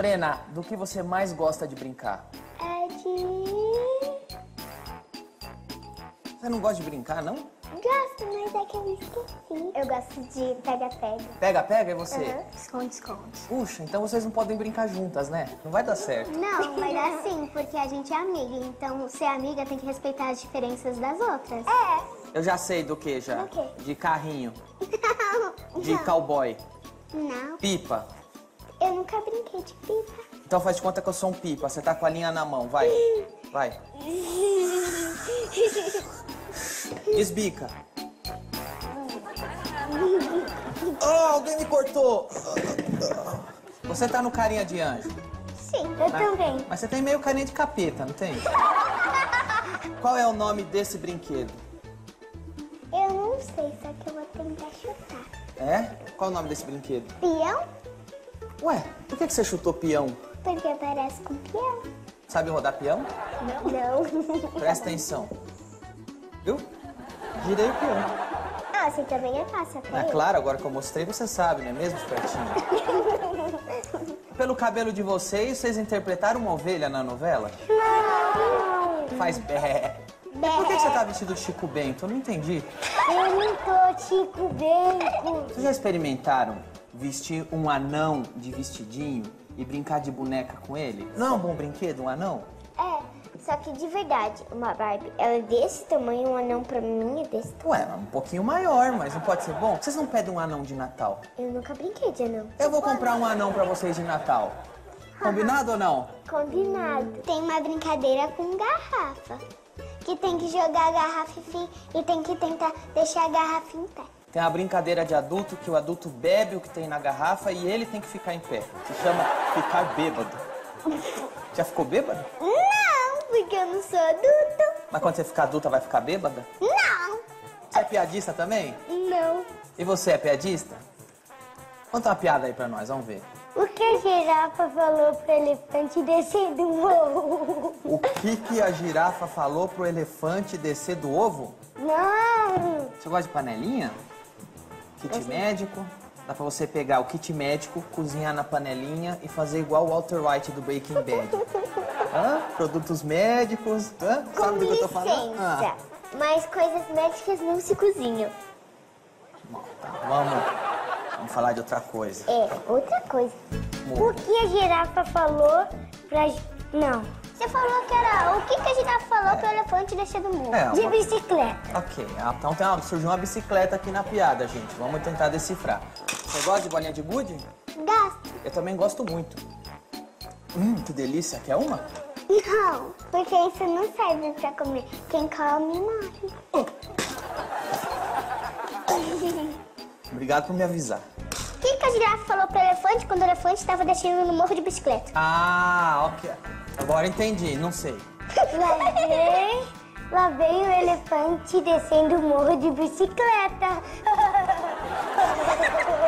Lorena, do que você mais gosta de brincar? É de. Você não gosta de brincar, não? Gosto, mas é que eu esqueci. Eu gosto de pega-pega. Pega, pega, e você? Esconde, esconde. Puxa, então vocês não podem brincar juntas, né? Não vai dar certo. Não, mas é assim, porque a gente é amiga. Então, ser amiga tem que respeitar as diferenças das outras. É. Eu já sei do que já. Do quê? De carrinho, Não. de não. cowboy, Não. pipa. Eu nunca brinquei de pipa. Então faz de conta que eu sou um pipa. Você tá com a linha na mão, vai. Vai. Desbica. Oh, alguém me cortou. Você tá no carinha de anjo. Sim, eu também. Mas você tem meio carinha de capeta, não tem? Qual é o nome desse brinquedo? Eu não sei, só que eu vou tentar chutar. É? Qual é o nome desse brinquedo? Peão? Ué, por que que você chutou peão? Porque parece com peão. Sabe rodar peão? Não. Presta atenção. Viu? Girei o peão. ah, você também é fácil, É claro, agora que eu mostrei, você sabe, não é mesmo, espertinho? Pelo cabelo de vocês, vocês interpretaram uma ovelha na novela? Não. Faz bé. Por que que você tá vestido de Chico Bento? Eu não entendi. Eu não tô Chico Bento. Vocês já experimentaram vestir um anão de vestidinho e brincar de boneca com ele? Não é um bom brinquedo, um anão? É, só que de verdade, uma Barbie, ela é desse tamanho, um anão pra mim é desse tamanho. Ué, um pouquinho maior, mas não pode ser bom? Vocês não pedem um anão de Natal? Eu nunca brinquei de anão. Eu vou comprar um anão pra vocês de Natal. Combinado ou não? Combinado. Tem uma brincadeira com garrafa. Que tem que jogar a garrafa e, e tem que tentar deixar a garrafa em pé. Tem uma brincadeira de adulto que o adulto bebe o que tem na garrafa e ele tem que ficar em pé. Se chama ficar bêbado. Já ficou bêbado? Não, porque eu não sou adulto. Mas quando você ficar adulta vai ficar bêbada? Não. Você é piadista também? Não. E você é piadista? Conta uma piada aí pra nós, vamos ver. O que a girafa falou pro elefante descer do morro? O que, que a girafa falou pro elefante descer do ovo? Não. Você gosta de panelinha? Kit médico. Dá pra você pegar o kit médico, cozinhar na panelinha e fazer igual o Walter White do Breaking Bad. Hã? Produtos médicos. Hã? Com Sabe do que eu tô falando? Ah. Mas coisas médicas não se cozinham. Bom, tá, vamos, vamos falar de outra coisa. É, outra coisa. O que a girafa falou pra... Não. Você falou que era... O que, que a girafa falou pro elefante descer do morro? É, De uma- bicicleta. Ok, ah, então tem uma- surgiu uma bicicleta aqui na piada, gente. Vamos tentar decifrar. Você gosta de bolinha de gude? Gasto. Eu também gosto muito. Hum, que delícia. Quer uma? Não, porque isso não serve pra comer. Quem come, morre. Obrigado por me avisar que a girafa falou pro elefante quando o elefante estava descendo no morro de bicicleta? Ah, ok. Agora entendi, não sei. Lá vem, lá vem o elefante descendo o morro de bicicleta.